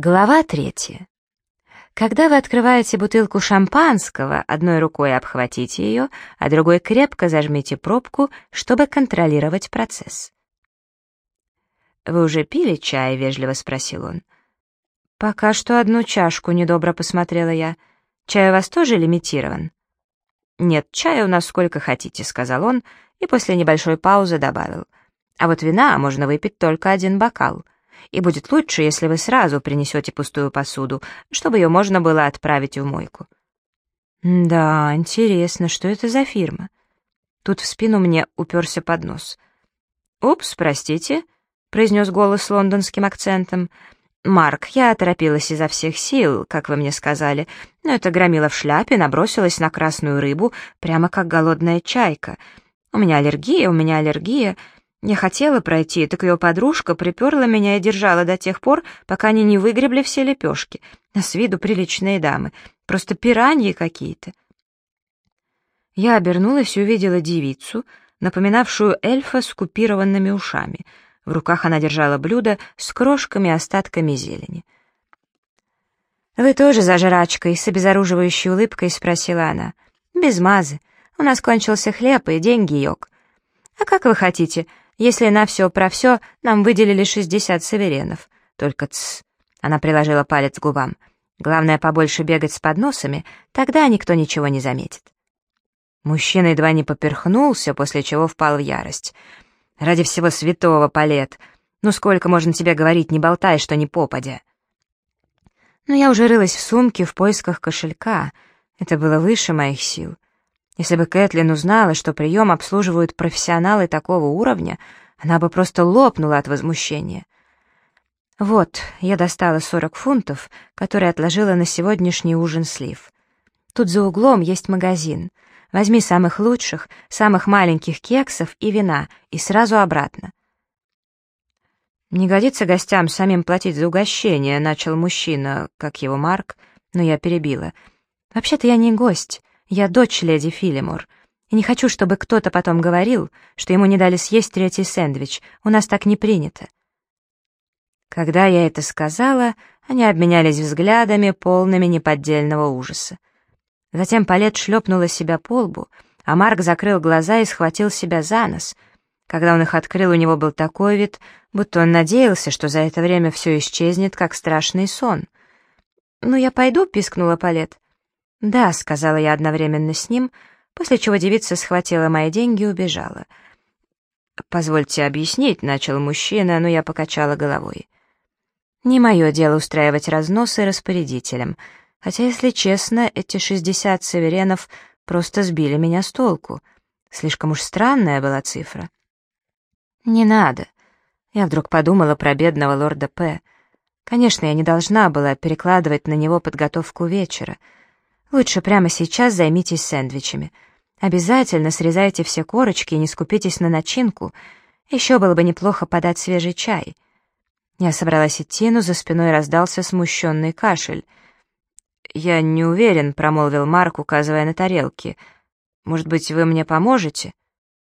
Глава третья. Когда вы открываете бутылку шампанского, одной рукой обхватите ее, а другой крепко зажмите пробку, чтобы контролировать процесс. «Вы уже пили чай?» — вежливо спросил он. «Пока что одну чашку», — недобро посмотрела я. «Чай у вас тоже лимитирован?» «Нет, чая у нас сколько хотите», — сказал он, и после небольшой паузы добавил. «А вот вина можно выпить только один бокал» и будет лучше, если вы сразу принесете пустую посуду, чтобы ее можно было отправить в мойку». «Да, интересно, что это за фирма?» Тут в спину мне уперся поднос. «Упс, простите», — произнес голос с лондонским акцентом. «Марк, я торопилась изо всех сил, как вы мне сказали, но это громила в шляпе набросилась на красную рыбу, прямо как голодная чайка. У меня аллергия, у меня аллергия. Я хотела пройти, так ее подружка приперла меня и держала до тех пор, пока они не выгребли все лепешки. С виду приличные дамы, просто пираньи какие-то. Я обернулась и увидела девицу, напоминавшую эльфа с купированными ушами. В руках она держала блюдо с крошками и остатками зелени. «Вы тоже за жрачкой?» — с обезоруживающей улыбкой спросила она. «Без мазы. У нас кончился хлеб и деньги, Йог. А как вы хотите? Если на все про все нам выделили 60 саверенов. Только ц. Она приложила палец к губам. Главное, побольше бегать с подносами, тогда никто ничего не заметит. Мужчина едва не поперхнулся, после чего впал в ярость. «Ради всего святого, Палет! Ну сколько можно тебе говорить, не болтай, что не попадя!» Но я уже рылась в сумке в поисках кошелька. Это было выше моих сил. Если бы Кэтлин узнала, что прием обслуживают профессионалы такого уровня, она бы просто лопнула от возмущения. Вот, я достала 40 фунтов, которые отложила на сегодняшний ужин слив. Тут за углом есть магазин. Возьми самых лучших, самых маленьких кексов и вина, и сразу обратно. «Не годится гостям самим платить за угощение», — начал мужчина, как его Марк, но я перебила. «Вообще-то я не гость. Я дочь леди Филимор, и не хочу, чтобы кто-то потом говорил, что ему не дали съесть третий сэндвич. У нас так не принято». Когда я это сказала, они обменялись взглядами, полными неподдельного ужаса. Затем Палет шлепнула себя по лбу, а Марк закрыл глаза и схватил себя за нос. Когда он их открыл, у него был такой вид, будто он надеялся, что за это время все исчезнет, как страшный сон. «Ну, я пойду», — пискнула Палет. «Да», — сказала я одновременно с ним, после чего девица схватила мои деньги и убежала. «Позвольте объяснить», — начал мужчина, но я покачала головой. «Не мое дело устраивать разносы распорядителям, хотя, если честно, эти шестьдесят саверенов просто сбили меня с толку. Слишком уж странная была цифра». «Не надо». Я вдруг подумала про бедного лорда П. Конечно, я не должна была перекладывать на него подготовку вечера — Лучше прямо сейчас займитесь сэндвичами. Обязательно срезайте все корочки и не скупитесь на начинку. Еще было бы неплохо подать свежий чай. Я собралась идти, но за спиной раздался смущенный кашель. «Я не уверен», — промолвил Марк, указывая на тарелки. «Может быть, вы мне поможете?»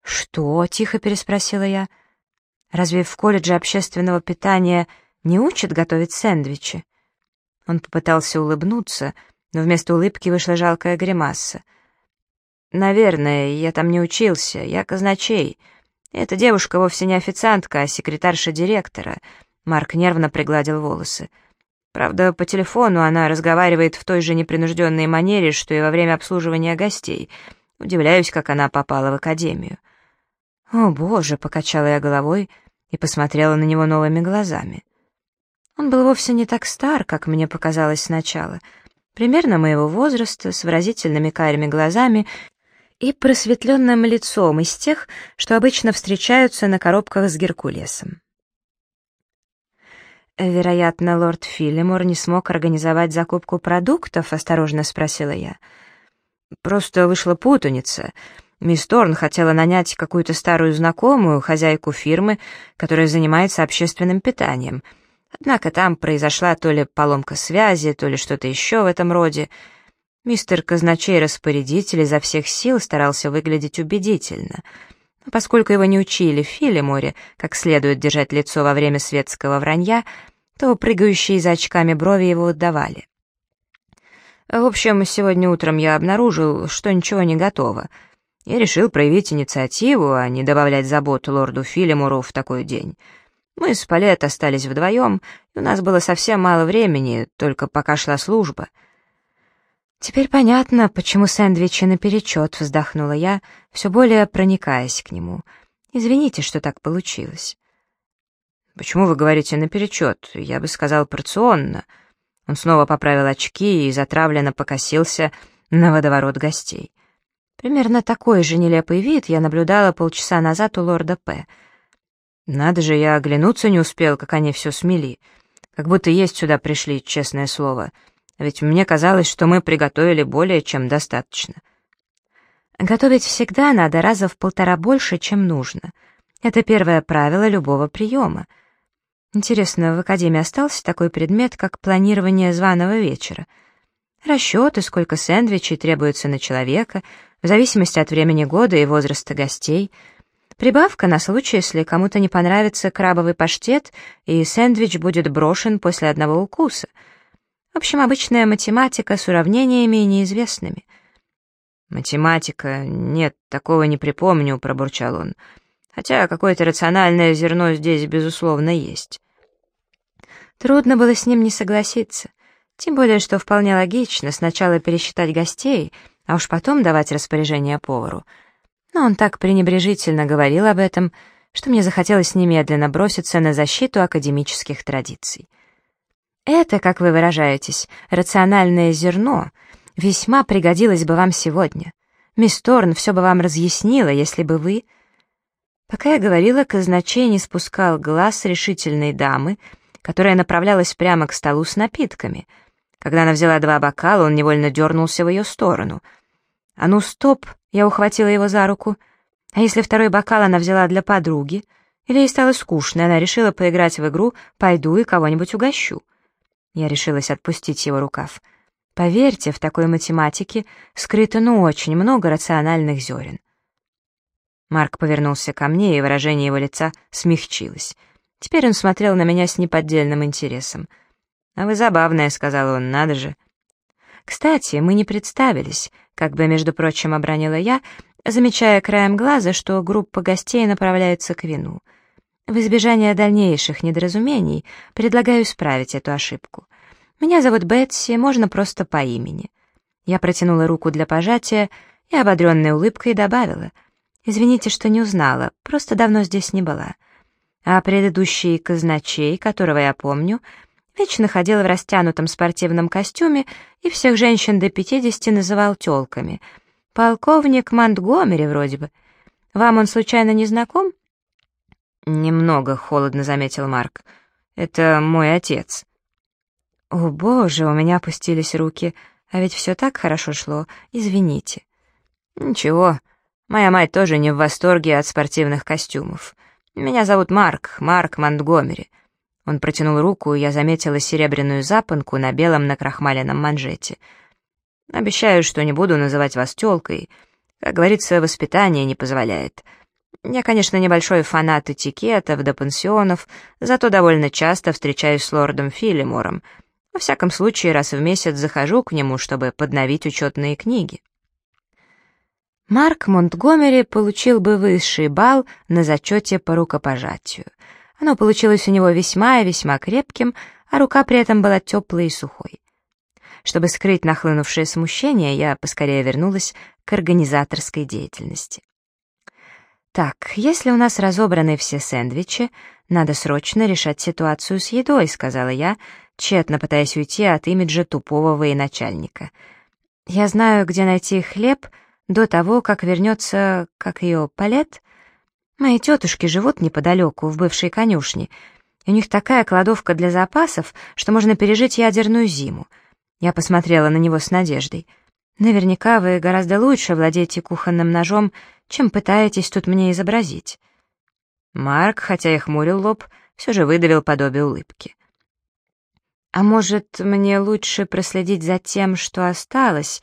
«Что?» — тихо переспросила я. «Разве в колледже общественного питания не учат готовить сэндвичи?» Он попытался улыбнуться, — но вместо улыбки вышла жалкая гримаса. «Наверное, я там не учился, я казначей. Эта девушка вовсе не официантка, а секретарша директора». Марк нервно пригладил волосы. Правда, по телефону она разговаривает в той же непринужденной манере, что и во время обслуживания гостей. Удивляюсь, как она попала в академию. «О, боже!» — покачала я головой и посмотрела на него новыми глазами. Он был вовсе не так стар, как мне показалось сначала — примерно моего возраста, с выразительными карими глазами и просветленным лицом из тех, что обычно встречаются на коробках с Геркулесом. «Вероятно, лорд Филлимор не смог организовать закупку продуктов?» — осторожно спросила я. «Просто вышла путаница. Мисс Торн хотела нанять какую-то старую знакомую, хозяйку фирмы, которая занимается общественным питанием — Однако там произошла то ли поломка связи, то ли что-то еще в этом роде. Мистер казначей-распорядитель изо всех сил старался выглядеть убедительно. Но поскольку его не учили в Филиморе, как следует держать лицо во время светского вранья, то прыгающие за очками брови его отдавали. В общем, сегодня утром я обнаружил, что ничего не готово. Я решил проявить инициативу, а не добавлять забот лорду Филимору в такой день. Мы с Палет остались вдвоем, и у нас было совсем мало времени, только пока шла служба. «Теперь понятно, почему сэндвичи наперечет», — вздохнула я, все более проникаясь к нему. «Извините, что так получилось». «Почему вы говорите наперечет? Я бы сказал порционно». Он снова поправил очки и затравленно покосился на водоворот гостей. Примерно такой же нелепый вид я наблюдала полчаса назад у лорда П. Надо же, я оглянуться не успел, как они все смели. Как будто есть сюда пришли, честное слово. Ведь мне казалось, что мы приготовили более чем достаточно. Готовить всегда надо раза в полтора больше, чем нужно. Это первое правило любого приема. Интересно, в Академии остался такой предмет, как планирование званого вечера? Расчеты, сколько сэндвичей требуется на человека, в зависимости от времени года и возраста гостей. Прибавка на случай, если кому-то не понравится крабовый паштет, и сэндвич будет брошен после одного укуса. В общем, обычная математика с уравнениями неизвестными. «Математика? Нет, такого не припомню», — пробурчал он хотя какое-то рациональное зерно здесь, безусловно, есть. Трудно было с ним не согласиться, тем более, что вполне логично сначала пересчитать гостей, а уж потом давать распоряжение повару. Но он так пренебрежительно говорил об этом, что мне захотелось немедленно броситься на защиту академических традиций. Это, как вы выражаетесь, рациональное зерно весьма пригодилось бы вам сегодня. Мисс Торн все бы вам разъяснила, если бы вы Пока я говорила, казначей не спускал глаз решительной дамы, которая направлялась прямо к столу с напитками. Когда она взяла два бокала, он невольно дернулся в ее сторону. «А ну, стоп!» — я ухватила его за руку. «А если второй бокал она взяла для подруги? Или ей стало скучно, и она решила поиграть в игру «Пойду и кого-нибудь угощу»?» Я решилась отпустить его рукав. Поверьте, в такой математике скрыто ну очень много рациональных зерен. Марк повернулся ко мне, и выражение его лица смягчилось. Теперь он смотрел на меня с неподдельным интересом. «А вы забавная», — сказал он, — «надо же». «Кстати, мы не представились», — как бы, между прочим, обронила я, замечая краем глаза, что группа гостей направляется к вину. В избежание дальнейших недоразумений предлагаю исправить эту ошибку. Меня зовут Бетси, можно просто по имени. Я протянула руку для пожатия и, ободренной улыбкой, добавила — Извините, что не узнала, просто давно здесь не была. А предыдущий казначей, которого я помню, вечно ходил в растянутом спортивном костюме и всех женщин до пятидесяти называл тёлками. Полковник Монтгомери вроде бы. Вам он случайно не знаком? Немного, холодно заметил Марк. Это мой отец. О, боже, у меня опустились руки, а ведь все так хорошо шло, извините. Ничего, Моя мать тоже не в восторге от спортивных костюмов. Меня зовут Марк, Марк Монтгомери. Он протянул руку, и я заметила серебряную запонку на белом накрахмаленном манжете. Обещаю, что не буду называть вас тёлкой. Как говорится, воспитание не позволяет. Я, конечно, небольшой фанат этикетов до пансионов, зато довольно часто встречаюсь с лордом Филимором. Во всяком случае, раз в месяц захожу к нему, чтобы подновить учетные книги. Марк Монтгомери получил бы высший балл на зачете по рукопожатию. Оно получилось у него весьма и весьма крепким, а рука при этом была теплой и сухой. Чтобы скрыть нахлынувшее смущение, я поскорее вернулась к организаторской деятельности. «Так, если у нас разобраны все сэндвичи, надо срочно решать ситуацию с едой», — сказала я, тщетно пытаясь уйти от имиджа тупого военачальника. «Я знаю, где найти хлеб», — до того, как вернется, как ее, Палет. Мои тетушки живут неподалеку, в бывшей конюшне. У них такая кладовка для запасов, что можно пережить ядерную зиму. Я посмотрела на него с надеждой. Наверняка вы гораздо лучше владеете кухонным ножом, чем пытаетесь тут мне изобразить. Марк, хотя и хмурил лоб, все же выдавил подобие улыбки. «А может, мне лучше проследить за тем, что осталось?»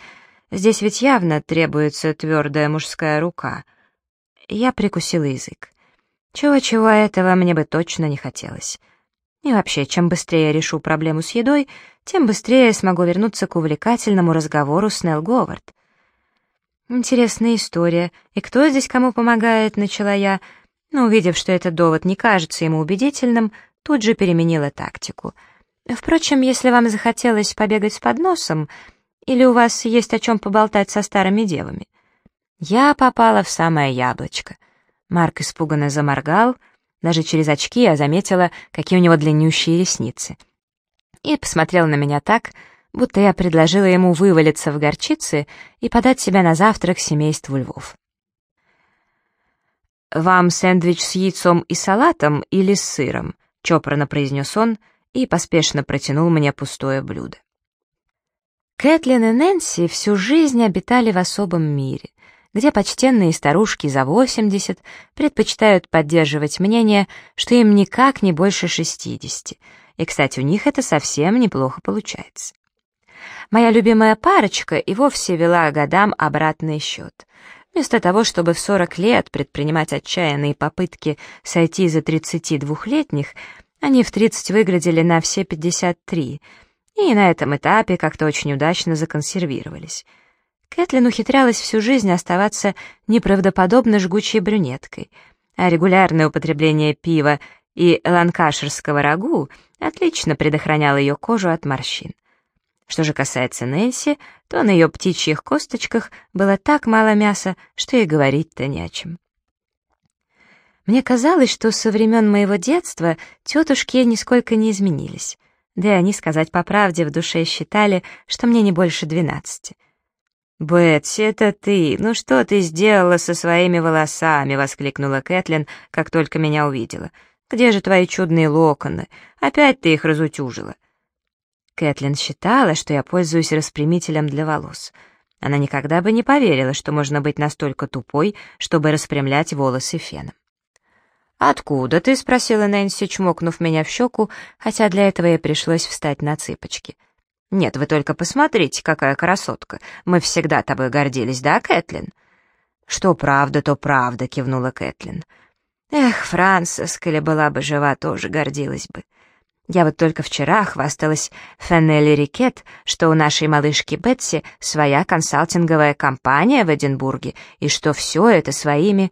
Здесь ведь явно требуется твердая мужская рука. Я прикусила язык. Чего-чего этого мне бы точно не хотелось. И вообще, чем быстрее я решу проблему с едой, тем быстрее я смогу вернуться к увлекательному разговору с Нелл Говард. «Интересная история. И кто здесь кому помогает?» — начала я, но, увидев, что этот довод не кажется ему убедительным, тут же переменила тактику. «Впрочем, если вам захотелось побегать с подносом, или у вас есть о чем поболтать со старыми девами?» Я попала в самое яблочко. Марк испуганно заморгал, даже через очки я заметила, какие у него длиннющие ресницы. И посмотрел на меня так, будто я предложила ему вывалиться в горчице и подать себя на завтрак семейству львов. «Вам сэндвич с яйцом и салатом или с сыром?» — чопорно произнес он и поспешно протянул мне пустое блюдо. Кэтлин и Нэнси всю жизнь обитали в особом мире, где почтенные старушки за 80 предпочитают поддерживать мнение, что им никак не больше 60. И, кстати, у них это совсем неплохо получается. Моя любимая парочка и вовсе вела годам обратный счет. Вместо того, чтобы в 40 лет предпринимать отчаянные попытки сойти за 32-летних, они в 30 выглядели на все 53, и на этом этапе как-то очень удачно законсервировались. Кэтлин ухитрялась всю жизнь оставаться неправдоподобно жгучей брюнеткой, а регулярное употребление пива и ланкаширского рагу отлично предохраняло ее кожу от морщин. Что же касается Нэнси, то на ее птичьих косточках было так мало мяса, что и говорить-то не о чем. Мне казалось, что со времен моего детства тетушки нисколько не изменились, да и они, сказать по правде, в душе считали, что мне не больше двенадцати. «Бетси, это ты! Ну что ты сделала со своими волосами?» — воскликнула Кэтлин, как только меня увидела. «Где же твои чудные локоны? Опять ты их разутюжила?» Кэтлин считала, что я пользуюсь распрямителем для волос. Она никогда бы не поверила, что можно быть настолько тупой, чтобы распрямлять волосы феном. «Откуда ты?» — спросила Нэнси, чмокнув меня в щеку, хотя для этого ей пришлось встать на цыпочки. «Нет, вы только посмотрите, какая красотка. Мы всегда тобой гордились, да, Кэтлин?» «Что правда, то правда», — кивнула Кэтлин. «Эх, Франсис, коли была бы жива, тоже гордилась бы. Я вот только вчера хвасталась Феннелли Рикет, что у нашей малышки Бетси своя консалтинговая компания в Эдинбурге, и что все это своими...»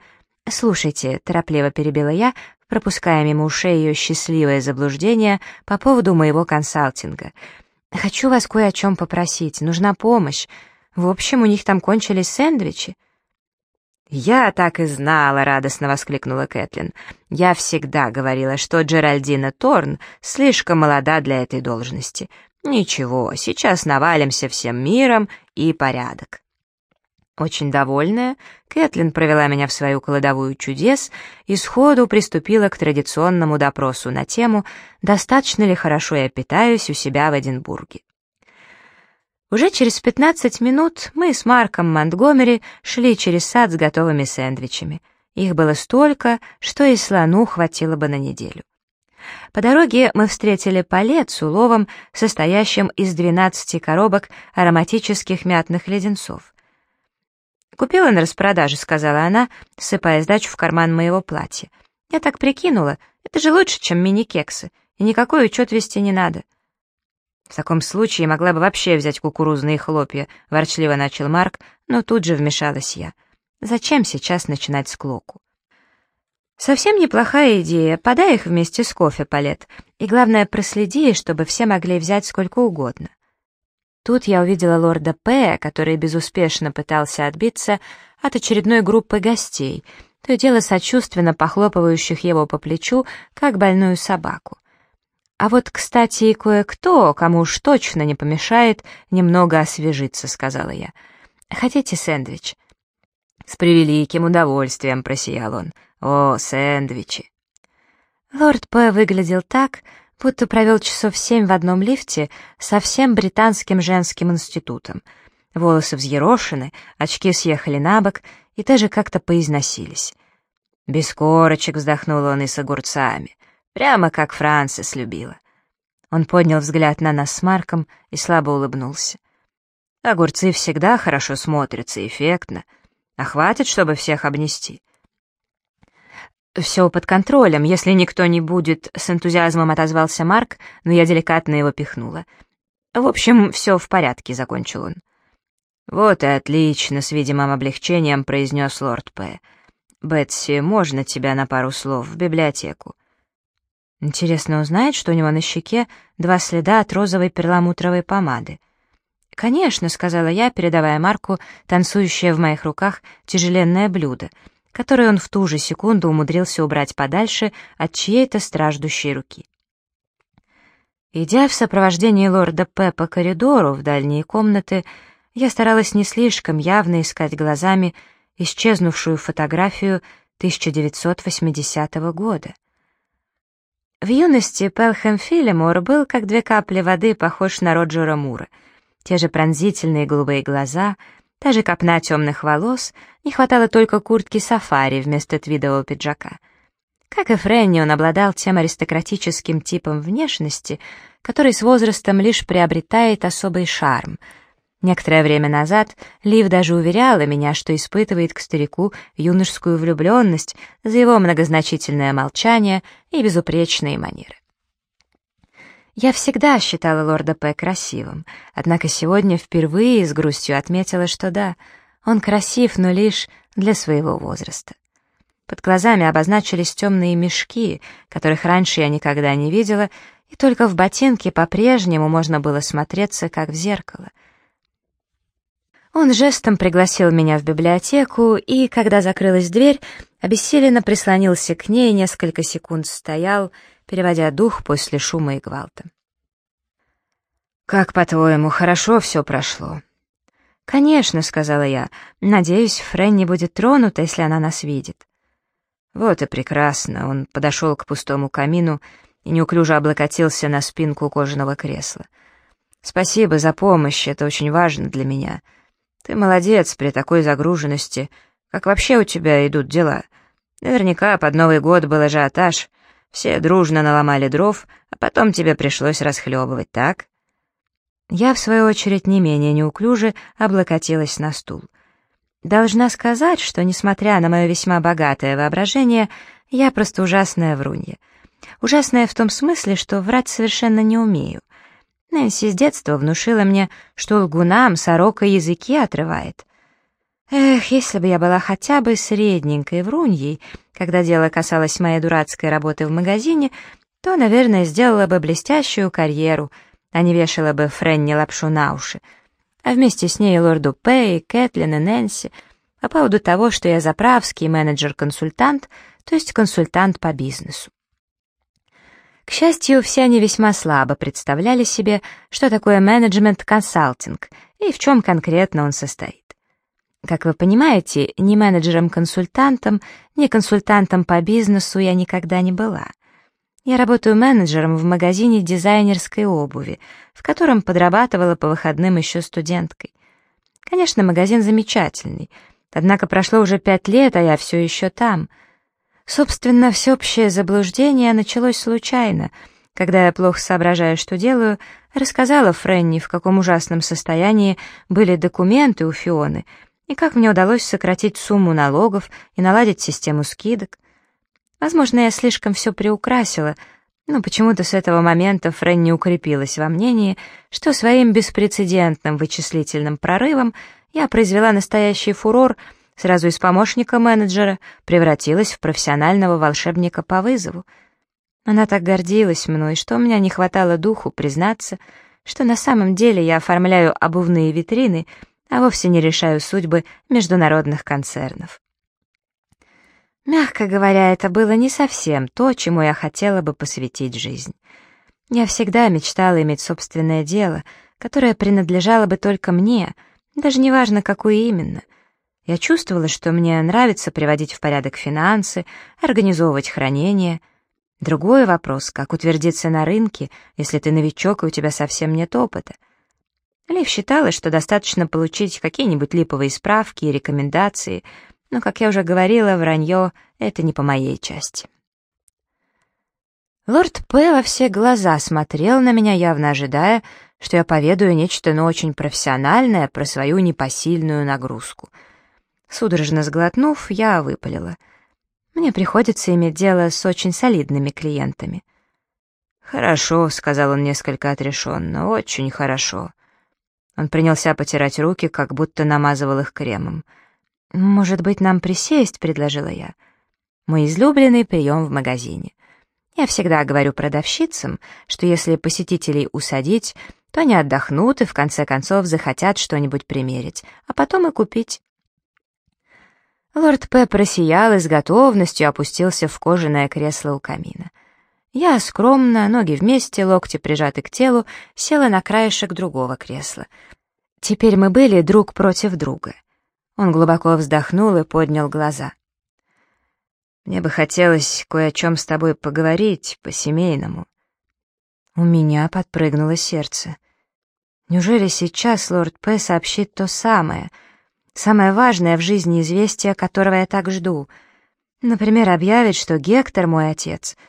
«Слушайте», — торопливо перебила я, пропуская мимо ушей ее счастливое заблуждение по поводу моего консалтинга — «Хочу вас кое о чем попросить. Нужна помощь. В общем, у них там кончились сэндвичи». «Я так и знала», — радостно воскликнула Кэтлин. «Я всегда говорила, что Джеральдина Торн слишком молода для этой должности. Ничего, сейчас навалимся всем миром и порядок». Очень довольная, Кэтлин провела меня в свою кладовую чудес и сходу приступила к традиционному допросу на тему, достаточно ли хорошо я питаюсь у себя в Эдинбурге. Уже через 15 минут мы с Марком Монтгомери шли через сад с готовыми сэндвичами. Их было столько, что и слону хватило бы на неделю. По дороге мы встретили палет с уловом, состоящим из 12 коробок ароматических мятных леденцов. «Купила на распродаже», — сказала она, сыпая сдачу в карман моего платья. «Я так прикинула, это же лучше, чем мини-кексы, и никакой учет вести не надо». «В таком случае могла бы вообще взять кукурузные хлопья», — ворчливо начал Марк, но тут же вмешалась я. «Зачем сейчас начинать с клоку?» «Совсем неплохая идея, подай их вместе с кофе, Палет, и главное, проследи, чтобы все могли взять сколько угодно». Тут я увидела лорда П., который безуспешно пытался отбиться от очередной группы гостей, то и дело сочувственно похлопывающих его по плечу, как больную собаку. А вот, кстати, и кое-кто, кому уж точно не помешает немного освежиться, сказала я. Хотите сэндвич? С превеликим удовольствием просиял он. О, сэндвичи! Лорд П. выглядел так, будто провел часов семь в одном лифте со всем британским женским институтом. Волосы взъерошены, очки съехали на бок и даже как-то поизносились. Без корочек вздохнул он и с огурцами, прямо как Франсис любила. Он поднял взгляд на нас с Марком и слабо улыбнулся. Огурцы всегда хорошо смотрятся, эффектно. А хватит, чтобы всех обнести. «Все под контролем, если никто не будет», — с энтузиазмом отозвался Марк, но я деликатно его пихнула. «В общем, все в порядке», — закончил он. «Вот и отлично», — с видимым облегчением произнес лорд П. «Бетси, можно тебя на пару слов в библиотеку?» Интересно узнать, что у него на щеке два следа от розовой перламутровой помады. «Конечно», — сказала я, передавая Марку танцующее в моих руках тяжеленное блюдо — который он в ту же секунду умудрился убрать подальше от чьей-то страждущей руки. Идя в сопровождении лорда П по коридору в дальние комнаты, я старалась не слишком явно искать глазами исчезнувшую фотографию 1980 года. В юности Пелхэм Филимор был, как две капли воды, похож на Роджера Мура. Те же пронзительные голубые глаза — Та же копна темных волос, не хватало только куртки сафари вместо твидового пиджака. Как и Френни, он обладал тем аристократическим типом внешности, который с возрастом лишь приобретает особый шарм. Некоторое время назад Лив даже уверяла меня, что испытывает к старику юношескую влюбленность за его многозначительное молчание и безупречные манеры. Я всегда считала лорда П. красивым, однако сегодня впервые с грустью отметила, что да, он красив, но лишь для своего возраста. Под глазами обозначились темные мешки, которых раньше я никогда не видела, и только в ботинке по-прежнему можно было смотреться, как в зеркало. Он жестом пригласил меня в библиотеку, и, когда закрылась дверь, обессиленно прислонился к ней, несколько секунд стоял, переводя дух после шума и гвалта. «Как, по-твоему, хорошо все прошло?» «Конечно», — сказала я. «Надеюсь, Френ будет тронута, если она нас видит». «Вот и прекрасно». Он подошел к пустому камину и неуклюже облокотился на спинку кожаного кресла. «Спасибо за помощь, это очень важно для меня. Ты молодец при такой загруженности. Как вообще у тебя идут дела? Наверняка под Новый год был ажиотаж». Все дружно наломали дров, а потом тебе пришлось расхлебывать, так?» Я, в свою очередь, не менее неуклюже облокотилась на стул. Должна сказать, что, несмотря на мое весьма богатое воображение, я просто ужасная врунья. Ужасная в том смысле, что врать совершенно не умею. Нэнси с детства внушила мне, что лгунам сорока языки отрывает. Эх, если бы я была хотя бы средненькой вруньей, когда дело касалось моей дурацкой работы в магазине, то, наверное, сделала бы блестящую карьеру, а не вешала бы Френни лапшу на уши. А вместе с ней лорду Пэй, Кэтлин и Нэнси по поводу того, что я заправский менеджер-консультант, то есть консультант по бизнесу. К счастью, все они весьма слабо представляли себе, что такое менеджмент-консалтинг и в чем конкретно он состоит. Как вы понимаете, ни менеджером-консультантом, ни консультантом по бизнесу я никогда не была. Я работаю менеджером в магазине дизайнерской обуви, в котором подрабатывала по выходным еще студенткой. Конечно, магазин замечательный, однако прошло уже пять лет, а я все еще там. Собственно, всеобщее заблуждение началось случайно, когда я, плохо соображая, что делаю, рассказала Френни, в каком ужасном состоянии были документы у Фионы — и как мне удалось сократить сумму налогов и наладить систему скидок. Возможно, я слишком все приукрасила, но почему-то с этого момента Фрэнни укрепилась во мнении, что своим беспрецедентным вычислительным прорывом я произвела настоящий фурор, сразу из помощника менеджера превратилась в профессионального волшебника по вызову. Она так гордилась мной, что у меня не хватало духу признаться, что на самом деле я оформляю обувные витрины — а вовсе не решаю судьбы международных концернов. Мягко говоря, это было не совсем то, чему я хотела бы посвятить жизнь. Я всегда мечтала иметь собственное дело, которое принадлежало бы только мне, даже неважно, какое именно. Я чувствовала, что мне нравится приводить в порядок финансы, организовывать хранение. Другой вопрос, как утвердиться на рынке, если ты новичок и у тебя совсем нет опыта — Лив считала, что достаточно получить какие-нибудь липовые справки и рекомендации, но, как я уже говорила, вранье — это не по моей части. Лорд П. во все глаза смотрел на меня, явно ожидая, что я поведаю нечто, но очень профессиональное про свою непосильную нагрузку. Судорожно сглотнув, я выпалила. Мне приходится иметь дело с очень солидными клиентами. «Хорошо», — сказал он несколько отрешенно, — «очень хорошо». Он принялся потирать руки, как будто намазывал их кремом. «Может быть, нам присесть?» — предложила я. «Мой излюбленный прием в магазине. Я всегда говорю продавщицам, что если посетителей усадить, то они отдохнут и в конце концов захотят что-нибудь примерить, а потом и купить». Лорд П. просиял и с готовностью опустился в кожаное кресло у камина. Я скромно, ноги вместе, локти прижаты к телу, села на краешек другого кресла. Теперь мы были друг против друга. Он глубоко вздохнул и поднял глаза. «Мне бы хотелось кое о чем с тобой поговорить, по-семейному». У меня подпрыгнуло сердце. Неужели сейчас лорд П. сообщит то самое, самое важное в жизни известие, которого я так жду? Например, объявит, что Гектор мой отец —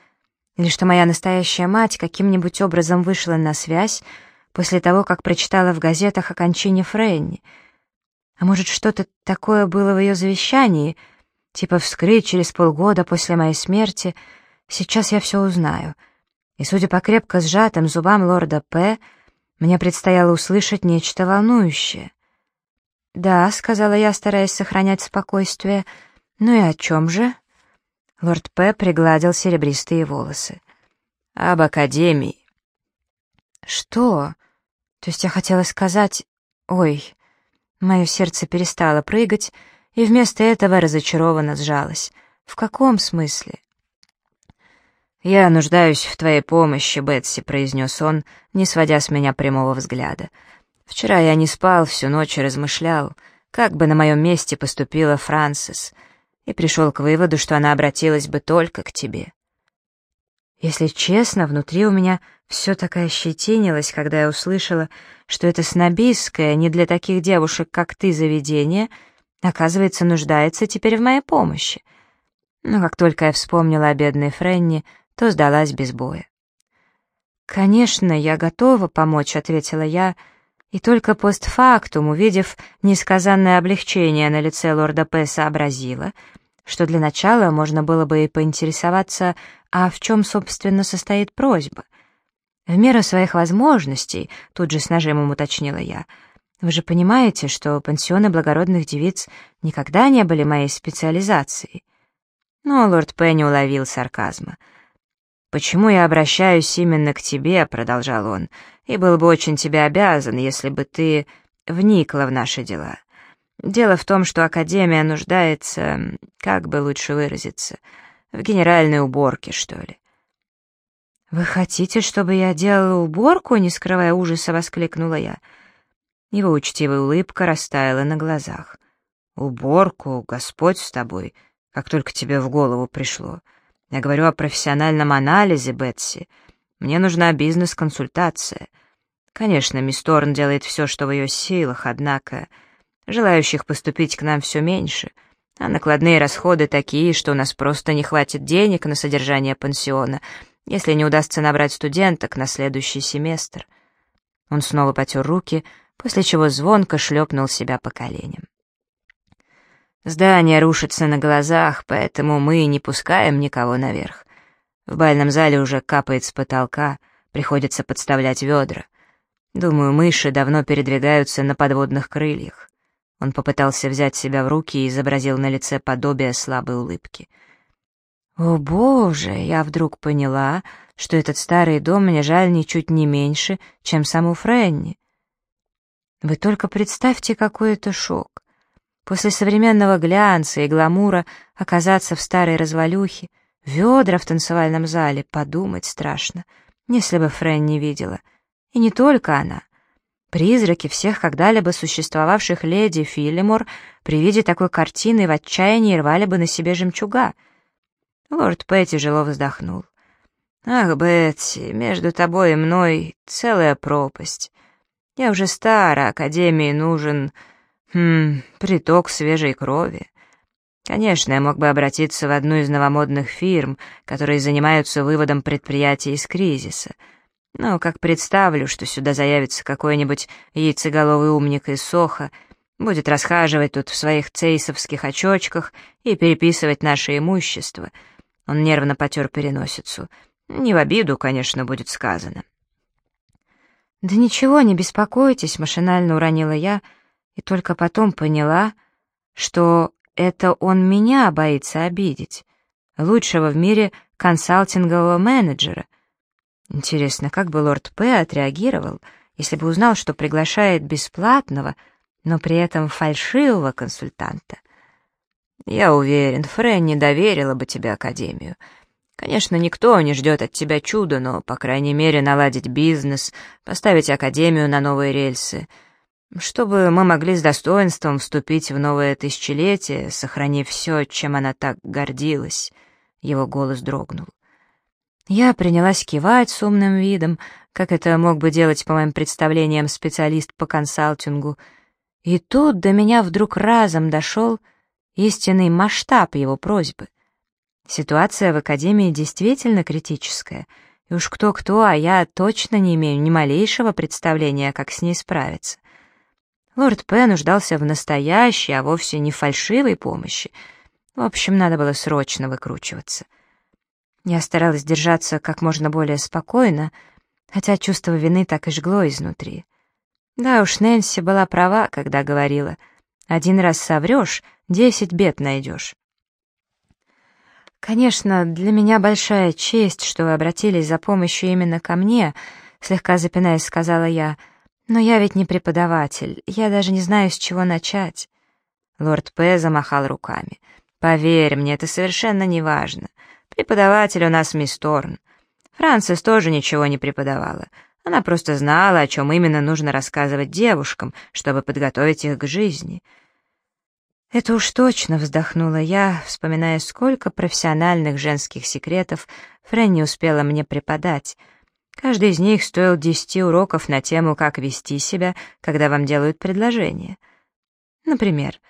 или что моя настоящая мать каким-нибудь образом вышла на связь после того, как прочитала в газетах о кончине Фрэнни. А может, что-то такое было в ее завещании, типа вскрыть через полгода после моей смерти. Сейчас я все узнаю. И, судя по крепко сжатым зубам лорда П., мне предстояло услышать нечто волнующее. «Да», — сказала я, стараясь сохранять спокойствие, — «ну и о чем же?» Лорд П. пригладил серебристые волосы. «Об Академии». «Что? То есть я хотела сказать... Ой...» Мое сердце перестало прыгать, и вместо этого разочарованно сжалось. «В каком смысле?» «Я нуждаюсь в твоей помощи, Бетси», — произнес он, не сводя с меня прямого взгляда. «Вчера я не спал, всю ночь размышлял, как бы на моем месте поступила Франсис и пришел к выводу, что она обратилась бы только к тебе. Если честно, внутри у меня все так ощетинилось, когда я услышала, что это снобистское, не для таких девушек, как ты, заведение, оказывается, нуждается теперь в моей помощи. Но как только я вспомнила о бедной Френни, то сдалась без боя. «Конечно, я готова помочь», — ответила я, и только постфактум, увидев несказанное облегчение на лице лорда П, сообразила — что для начала можно было бы и поинтересоваться, а в чем, собственно, состоит просьба. В меру своих возможностей, тут же с нажимом уточнила я, вы же понимаете, что пансионы благородных девиц никогда не были моей специализацией. Но лорд Пенни уловил сарказма. «Почему я обращаюсь именно к тебе?» — продолжал он. «И был бы очень тебе обязан, если бы ты вникла в наши дела. Дело в том, что Академия нуждается, как бы лучше выразиться, в генеральной уборке, что ли. «Вы хотите, чтобы я делала уборку?» — не скрывая ужаса, воскликнула я. Его учтивая улыбка растаяла на глазах. «Уборку, Господь с тобой, как только тебе в голову пришло. Я говорю о профессиональном анализе, Бетси. Мне нужна бизнес-консультация. Конечно, мисс Торн делает все, что в ее силах, однако...» Желающих поступить к нам все меньше, а накладные расходы такие, что у нас просто не хватит денег на содержание пансиона, если не удастся набрать студенток на следующий семестр. Он снова потер руки, после чего звонко шлепнул себя по коленям. Здание рушится на глазах, поэтому мы не пускаем никого наверх. В бальном зале уже капает с потолка, приходится подставлять ведра. Думаю, мыши давно передвигаются на подводных крыльях. Он попытался взять себя в руки и изобразил на лице подобие слабой улыбки. «О, Боже!» — я вдруг поняла, что этот старый дом мне жаль ничуть не меньше, чем саму Фрэнни. Вы только представьте, какой это шок. После современного глянца и гламура оказаться в старой развалюхе, ведра в танцевальном зале, подумать страшно, если бы Фрэн не видела. И не только она — Призраки всех когда-либо существовавших леди Филлимор при виде такой картины в отчаянии рвали бы на себе жемчуга. Лорд Пэ тяжело вздохнул. «Ах, Бетси, между тобой и мной целая пропасть. Я уже стара, Академии нужен... Хм, приток свежей крови. Конечно, я мог бы обратиться в одну из новомодных фирм, которые занимаются выводом предприятий из кризиса — но как представлю, что сюда заявится какой-нибудь яйцеголовый умник из Соха, Будет расхаживать тут в своих цейсовских очочках и переписывать наше имущество. Он нервно потер переносицу. Не в обиду, конечно, будет сказано. «Да ничего, не беспокойтесь», — машинально уронила я, и только потом поняла, что это он меня боится обидеть, лучшего в мире консалтингового менеджера. Интересно, как бы лорд П. отреагировал, если бы узнал, что приглашает бесплатного, но при этом фальшивого консультанта? Я уверен, Фрэн не доверила бы тебе Академию. Конечно, никто не ждет от тебя чуда, но, по крайней мере, наладить бизнес, поставить Академию на новые рельсы, чтобы мы могли с достоинством вступить в новое тысячелетие, сохранив все, чем она так гордилась. Его голос дрогнул. Я принялась кивать с умным видом, как это мог бы делать, по моим представлениям, специалист по консалтингу. И тут до меня вдруг разом дошел истинный масштаб его просьбы. Ситуация в Академии действительно критическая, и уж кто-кто, а я точно не имею ни малейшего представления, как с ней справиться. Лорд П. нуждался в настоящей, а вовсе не фальшивой помощи. В общем, надо было срочно выкручиваться. Я старалась держаться как можно более спокойно, хотя чувство вины так и жгло изнутри. Да уж, Нэнси была права, когда говорила, «Один раз соврешь, десять бед найдешь». «Конечно, для меня большая честь, что вы обратились за помощью именно ко мне», слегка запинаясь, сказала я, «но я ведь не преподаватель, я даже не знаю, с чего начать». Лорд П. замахал руками. «Поверь мне, это совершенно не важно. Преподаватель у нас мисс Торн. Франсис тоже ничего не преподавала. Она просто знала, о чем именно нужно рассказывать девушкам, чтобы подготовить их к жизни». «Это уж точно», — вздохнула я, вспоминая, сколько профессиональных женских секретов Фрэнни успела мне преподать. Каждый из них стоил десяти уроков на тему, как вести себя, когда вам делают предложение. Например,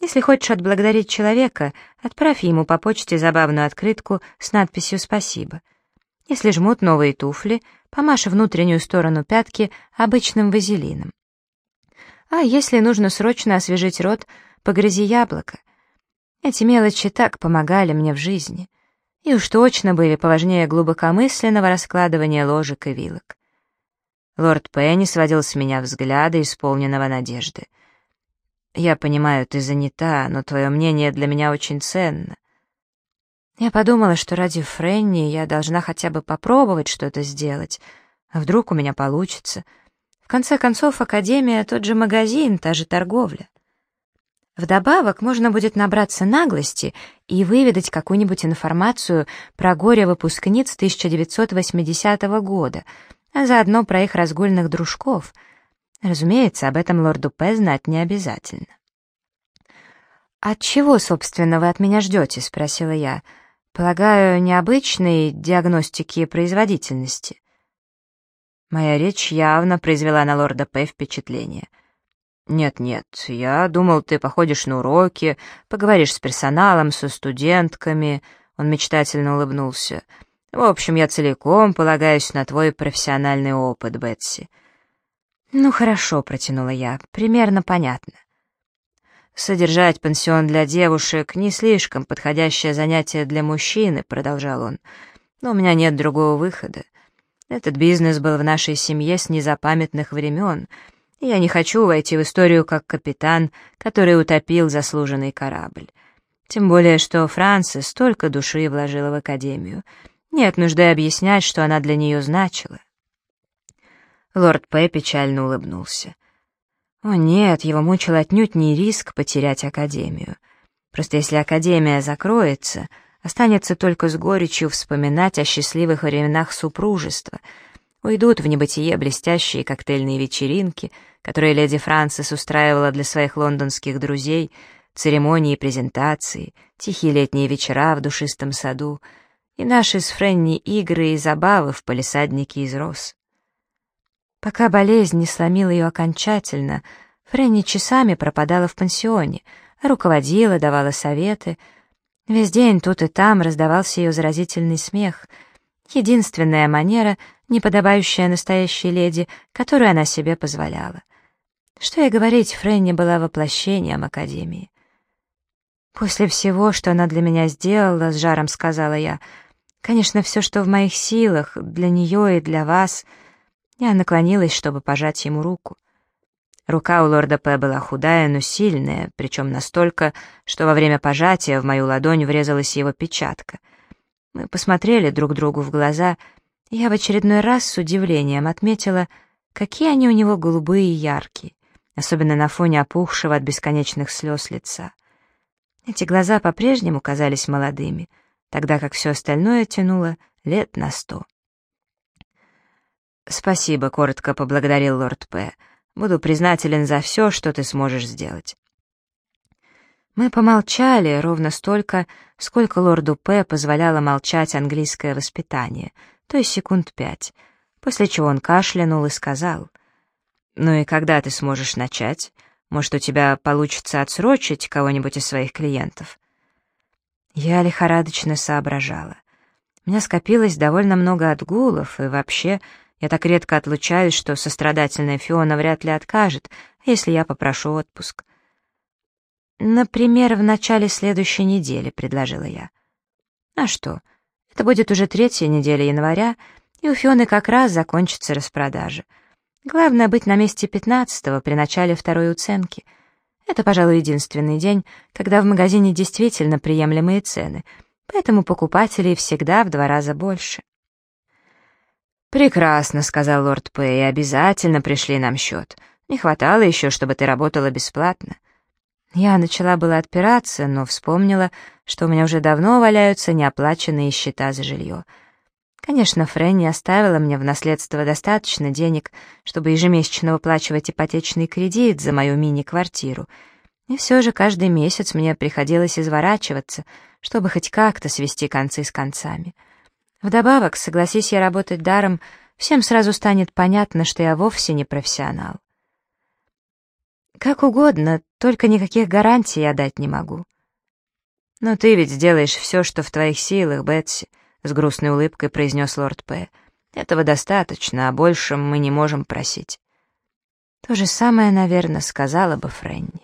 если хочешь отблагодарить человека, отправь ему по почте забавную открытку с надписью «Спасибо». Если жмут новые туфли, помашь внутреннюю сторону пятки обычным вазелином. А если нужно срочно освежить рот — погрызи яблоко. Эти мелочи так помогали мне в жизни. И уж точно были поважнее глубокомысленного раскладывания ложек и вилок. Лорд Пенни сводил с меня взгляда, исполненного надежды. «Я понимаю, ты занята, но твое мнение для меня очень ценно». Я подумала, что ради Френни я должна хотя бы попробовать что-то сделать, а вдруг у меня получится. В конце концов, Академия — тот же магазин, та же торговля. Вдобавок можно будет набраться наглости и выведать какую-нибудь информацию про горе-выпускниц 1980 года, а заодно про их разгульных дружков. Разумеется, об этом лорду П. знать не обязательно. «От чего, собственно, вы от меня ждете?» — спросила я. «Полагаю, необычной диагностики производительности». Моя речь явно произвела на лорда П. впечатление — «Нет-нет, я думал, ты походишь на уроки, поговоришь с персоналом, со студентками». Он мечтательно улыбнулся. «В общем, я целиком полагаюсь на твой профессиональный опыт, Бетси». «Ну хорошо», — протянула я, — «примерно понятно». «Содержать пансион для девушек — не слишком подходящее занятие для мужчины», — продолжал он. «Но у меня нет другого выхода. Этот бизнес был в нашей семье с незапамятных времен». Я не хочу войти в историю как капитан, который утопил заслуженный корабль. Тем более, что Франция столько души вложила в Академию. Нет нужды объяснять, что она для нее значила. Лорд П. печально улыбнулся. О нет, его мучил отнюдь не риск потерять Академию. Просто если Академия закроется, останется только с горечью вспоминать о счастливых временах супружества — Уйдут в небытие блестящие коктейльные вечеринки, которые леди Франсис устраивала для своих лондонских друзей, церемонии и презентации, тихие летние вечера в душистом саду и наши с Френни игры и забавы в палисаднике из роз. Пока болезнь не сломила ее окончательно, Френни часами пропадала в пансионе, руководила, давала советы. Весь день тут и там раздавался ее заразительный смех — Единственная манера, не подобающая настоящей леди, которую она себе позволяла. Что и говорить, Фрэнни была воплощением Академии. «После всего, что она для меня сделала, — с жаром сказала я, — конечно, все, что в моих силах, для нее и для вас...» Я наклонилась, чтобы пожать ему руку. Рука у лорда П. была худая, но сильная, причем настолько, что во время пожатия в мою ладонь врезалась его печатка. Мы посмотрели друг другу в глаза, я в очередной раз с удивлением отметила, какие они у него голубые и яркие, особенно на фоне опухшего от бесконечных слез лица. Эти глаза по-прежнему казались молодыми, тогда как все остальное тянуло лет на сто. «Спасибо», — коротко поблагодарил лорд П., — Буду признателен за все, что ты сможешь сделать». Мы помолчали ровно столько, сколько лорду П. позволяло молчать английское воспитание, то есть секунд пять, после чего он кашлянул и сказал, «Ну и когда ты сможешь начать? Может, у тебя получится отсрочить кого-нибудь из своих клиентов?» Я лихорадочно соображала. У меня скопилось довольно много отгулов, и вообще я так редко отлучаюсь, что сострадательная Фиона вряд ли откажет, если я попрошу отпуск. «Например, в начале следующей недели», — предложила я. «А что? Это будет уже третья неделя января, и у Фионы как раз закончится распродажа. Главное быть на месте пятнадцатого при начале второй уценки. Это, пожалуй, единственный день, когда в магазине действительно приемлемые цены, поэтому покупателей всегда в два раза больше». «Прекрасно», — сказал лорд П. и обязательно пришли нам счет. Не хватало еще, чтобы ты работала бесплатно». Я начала было отпираться, но вспомнила, что у меня уже давно валяются неоплаченные счета за жилье. Конечно, Фрэнни оставила мне в наследство достаточно денег, чтобы ежемесячно выплачивать ипотечный кредит за мою мини-квартиру. И все же каждый месяц мне приходилось изворачиваться, чтобы хоть как-то свести концы с концами. Вдобавок, согласись я работать даром, всем сразу станет понятно, что я вовсе не профессионал. Как угодно, только никаких гарантий я дать не могу. «Но ты ведь сделаешь все, что в твоих силах, Бетси», — с грустной улыбкой произнес лорд П. «Этого достаточно, а большем мы не можем просить». То же самое, наверное, сказала бы Фрэнни.